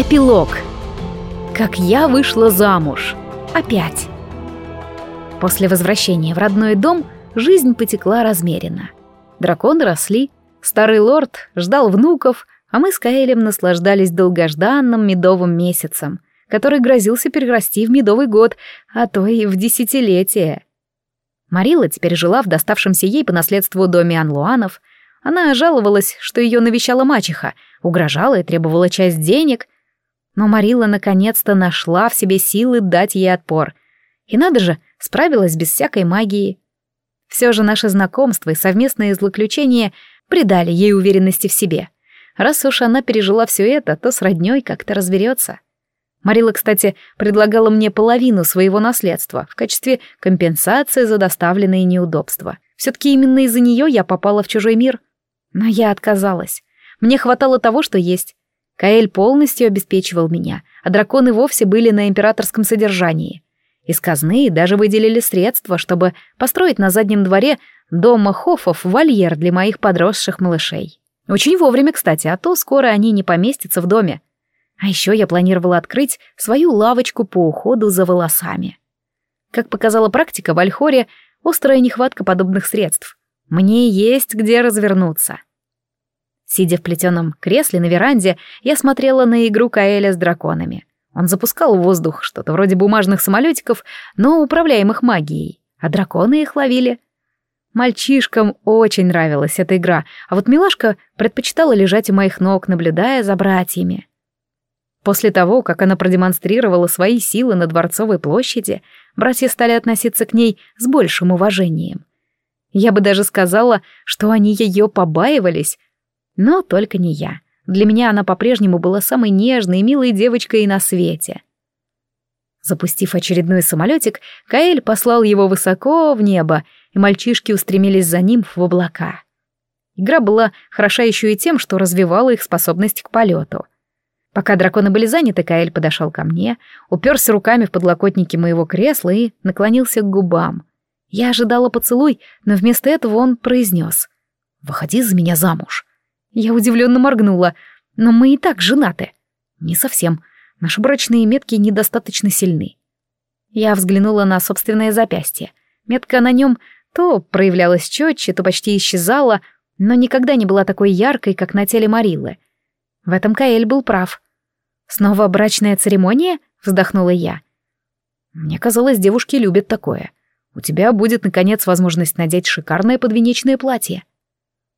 Эпилог. Как я вышла замуж. Опять. После возвращения в родной дом жизнь потекла размеренно. Драконы росли, старый лорд ждал внуков, а мы с Каэлем наслаждались долгожданным медовым месяцем, который грозился перерасти в медовый год, а то и в десятилетие. Марила теперь жила в доставшемся ей по наследству доме Анлуанов. Она жаловалась, что ее навещала мачеха, угрожала и требовала часть денег — но Марила наконец-то нашла в себе силы дать ей отпор. И надо же, справилась без всякой магии. Все же наше знакомство и совместные злоключения придали ей уверенности в себе. Раз уж она пережила все это, то с роднёй как-то разберется. Марила, кстати, предлагала мне половину своего наследства в качестве компенсации за доставленные неудобства. Все-таки именно из-за нее я попала в чужой мир. Но я отказалась. Мне хватало того, что есть. Каэль полностью обеспечивал меня, а драконы вовсе были на императорском содержании. Из казны даже выделили средства, чтобы построить на заднем дворе дома Хофов вольер для моих подросших малышей. Очень вовремя, кстати, а то скоро они не поместятся в доме. А еще я планировала открыть свою лавочку по уходу за волосами. Как показала практика в Альхоре, острая нехватка подобных средств. Мне есть где развернуться. Сидя в плетеном кресле на веранде, я смотрела на игру Каэля с драконами. Он запускал в воздух что-то вроде бумажных самолетиков, но управляемых магией, а драконы их ловили. Мальчишкам очень нравилась эта игра, а вот милашка предпочитала лежать у моих ног, наблюдая за братьями. После того, как она продемонстрировала свои силы на Дворцовой площади, братья стали относиться к ней с большим уважением. Я бы даже сказала, что они ее побаивались, но только не я. Для меня она по-прежнему была самой нежной и милой девочкой на свете. Запустив очередной самолетик, Каэль послал его высоко в небо, и мальчишки устремились за ним в облака. Игра была хороша еще и тем, что развивала их способность к полету. Пока драконы были заняты, Каэль подошел ко мне, уперся руками в подлокотники моего кресла и наклонился к губам. Я ожидала поцелуй, но вместо этого он произнес «Выходи за меня замуж». Я удивленно моргнула. Но мы и так женаты. Не совсем. Наши брачные метки недостаточно сильны. Я взглянула на собственное запястье. Метка на нем то проявлялась четче, то почти исчезала, но никогда не была такой яркой, как на теле Марилы. В этом Каэль был прав. «Снова брачная церемония?» — вздохнула я. «Мне казалось, девушки любят такое. У тебя будет, наконец, возможность надеть шикарное подвенечное платье.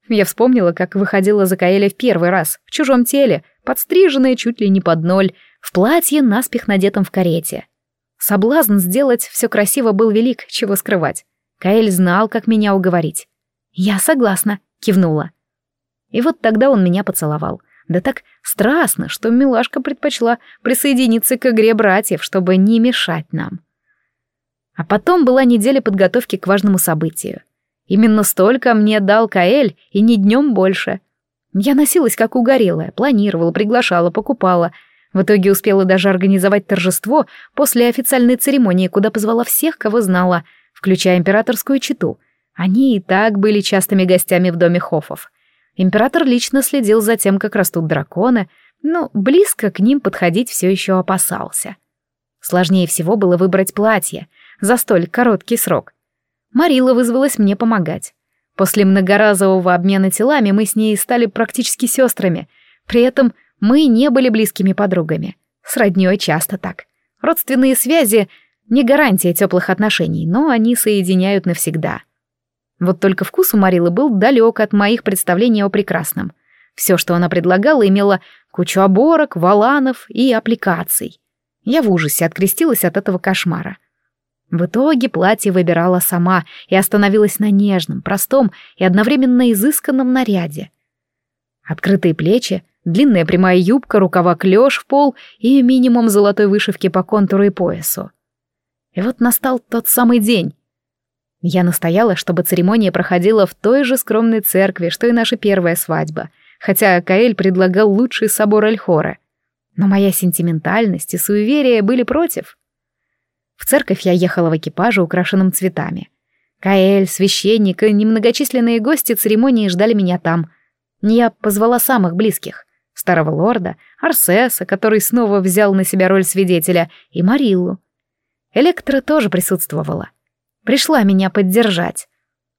Я вспомнила, как выходила за Каэля в первый раз, в чужом теле, подстриженная чуть ли не под ноль, в платье, наспех надетом в карете. Соблазн сделать все красиво был велик, чего скрывать. Каэль знал, как меня уговорить. «Я согласна», — кивнула. И вот тогда он меня поцеловал. Да так страстно, что милашка предпочла присоединиться к игре братьев, чтобы не мешать нам. А потом была неделя подготовки к важному событию — Именно столько мне дал Каэль, и ни днем больше. Я носилась как угорелая, планировала, приглашала, покупала. В итоге успела даже организовать торжество после официальной церемонии, куда позвала всех, кого знала, включая императорскую чету. Они и так были частыми гостями в доме Хофов. Император лично следил за тем, как растут драконы, но близко к ним подходить все еще опасался. Сложнее всего было выбрать платье за столь короткий срок — Марила вызвалась мне помогать. После многоразового обмена телами мы с ней стали практически сестрами. При этом мы не были близкими подругами. С роднёй часто так. Родственные связи — не гарантия теплых отношений, но они соединяют навсегда. Вот только вкус у Марилы был далек от моих представлений о прекрасном. Все, что она предлагала, имело кучу оборок, валанов и аппликаций. Я в ужасе открестилась от этого кошмара. В итоге платье выбирала сама и остановилась на нежном, простом и одновременно изысканном наряде. Открытые плечи, длинная прямая юбка, рукава клеш в пол и минимум золотой вышивки по контуру и поясу. И вот настал тот самый день. Я настояла, чтобы церемония проходила в той же скромной церкви, что и наша первая свадьба, хотя Каэль предлагал лучший собор Альхора. Но моя сентиментальность и суеверие были против — в церковь я ехала в экипаже, украшенном цветами. Каэль, священник и немногочисленные гости церемонии ждали меня там. Я позвала самых близких. старого лорда, Арсеса, который снова взял на себя роль свидетеля, и Мариллу. Электра тоже присутствовала. Пришла меня поддержать.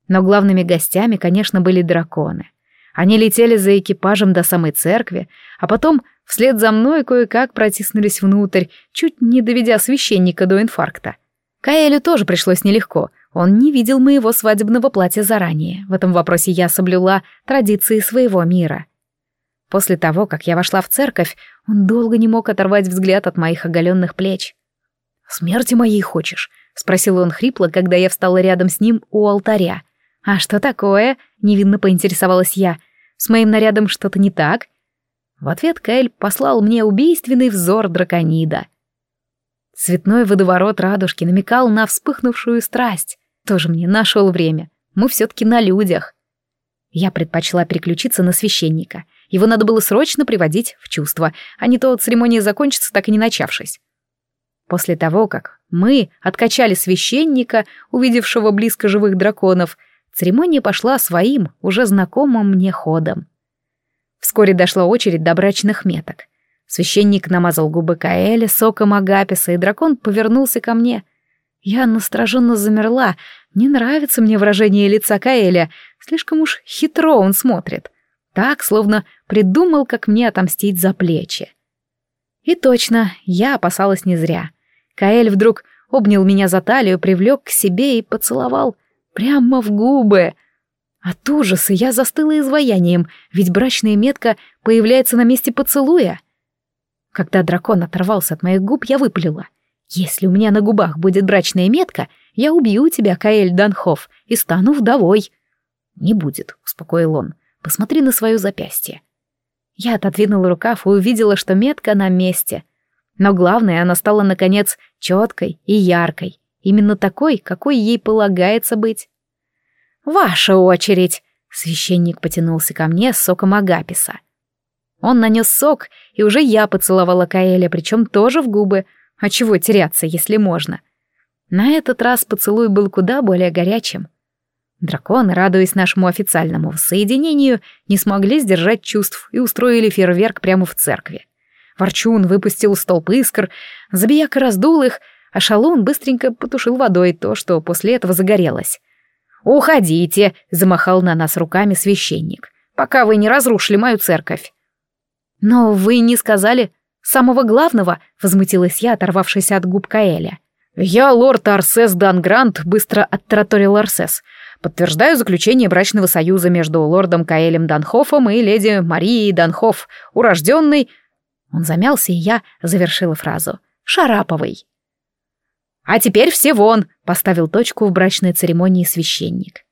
Но главными гостями, конечно, были драконы. Они летели за экипажем до самой церкви, а потом вслед за мной кое-как протиснулись внутрь, чуть не доведя священника до инфаркта. Каэлю тоже пришлось нелегко. Он не видел моего свадебного платья заранее. В этом вопросе я соблюла традиции своего мира. После того, как я вошла в церковь, он долго не мог оторвать взгляд от моих оголенных плеч. «Смерти моей хочешь?» — спросил он хрипло, когда я встала рядом с ним у алтаря. «А что такое?» — невинно поинтересовалась я. «С моим нарядом что-то не так?» В ответ Каэль послал мне убийственный взор драконида. Цветной водоворот радужки намекал на вспыхнувшую страсть. Тоже мне нашел время. Мы все-таки на людях. Я предпочла переключиться на священника. Его надо было срочно приводить в чувство, а не то церемония закончится, так и не начавшись. После того, как мы откачали священника, увидевшего близко живых драконов, церемония пошла своим, уже знакомым мне ходом. Вскоре дошла очередь до брачных меток. Священник намазал губы Каэля соком агаписа, и дракон повернулся ко мне. Я настороженно замерла. Не нравится мне выражение лица Каэля. Слишком уж хитро он смотрит. Так, словно придумал, как мне отомстить за плечи. И точно, я опасалась не зря. Каэль вдруг обнял меня за талию, привлек к себе и поцеловал. Прямо в губы. От ужаса я застыла изваянием, ведь брачная метка появляется на месте поцелуя. Когда дракон оторвался от моих губ, я выпалила. «Если у меня на губах будет брачная метка, я убью тебя, Каэль Данхов, и стану вдовой». «Не будет», — успокоил он. «Посмотри на свое запястье». Я отодвинула рукав и увидела, что метка на месте. Но главное, она стала, наконец, четкой и яркой. Именно такой, какой ей полагается быть. «Ваша очередь!» — священник потянулся ко мне с соком Агаписа. Он нанес сок, и уже я поцеловала Каэля, причем тоже в губы. А чего теряться, если можно? На этот раз поцелуй был куда более горячим. Драконы, радуясь нашему официальному воссоединению, не смогли сдержать чувств и устроили фейерверк прямо в церкви. Ворчун выпустил столб искр, забияка раздул их, а шалун быстренько потушил водой то, что после этого загорелось. «Уходите!» — замахал на нас руками священник. «Пока вы не разрушили мою церковь!» «Но вы не сказали самого главного», — возмутилась я, оторвавшись от губ Каэля. «Я лорд Арсес Дангрант», — быстро оттараторил Арсес. «Подтверждаю заключение брачного союза между лордом Каэлем Данхофом и леди Марией Данхоф, урожденной...» Он замялся, и я завершила фразу. «Шараповой». «А теперь все вон!» — поставил точку в брачной церемонии священник.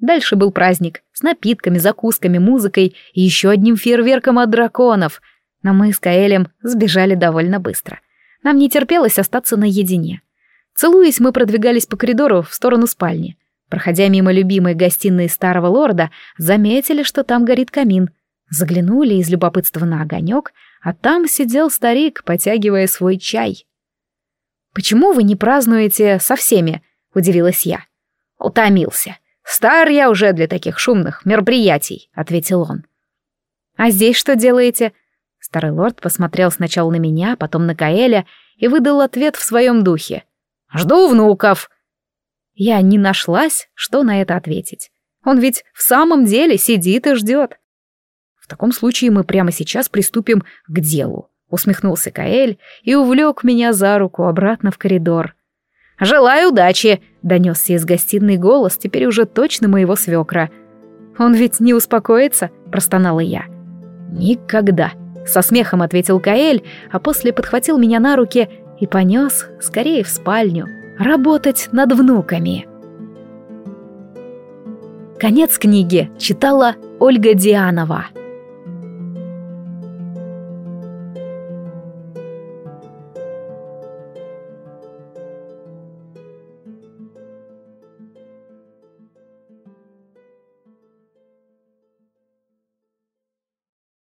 Дальше был праздник с напитками, закусками, музыкой и еще одним фейерверком от драконов. Но мы с Каэлем сбежали довольно быстро. Нам не терпелось остаться наедине. Целуясь, мы продвигались по коридору в сторону спальни. Проходя мимо любимой гостиной старого лорда, заметили, что там горит камин. Заглянули из любопытства на огонек, а там сидел старик, потягивая свой чай. «Почему вы не празднуете со всеми?» — удивилась я. «Утомился. «Стар я уже для таких шумных мероприятий», — ответил он. «А здесь что делаете?» Старый лорд посмотрел сначала на меня, потом на Каэля и выдал ответ в своем духе. «Жду внуков!» Я не нашлась, что на это ответить. Он ведь в самом деле сидит и ждет. «В таком случае мы прямо сейчас приступим к делу», — усмехнулся Каэль и увлек меня за руку обратно в коридор. «Желаю удачи!» — донесся из гостиной голос, теперь уже точно моего свекра. «Он ведь не успокоится?» — простонала я. «Никогда!» — со смехом ответил Каэль, а после подхватил меня на руки и понес скорее в спальню работать над внуками. Конец книги читала Ольга Дианова.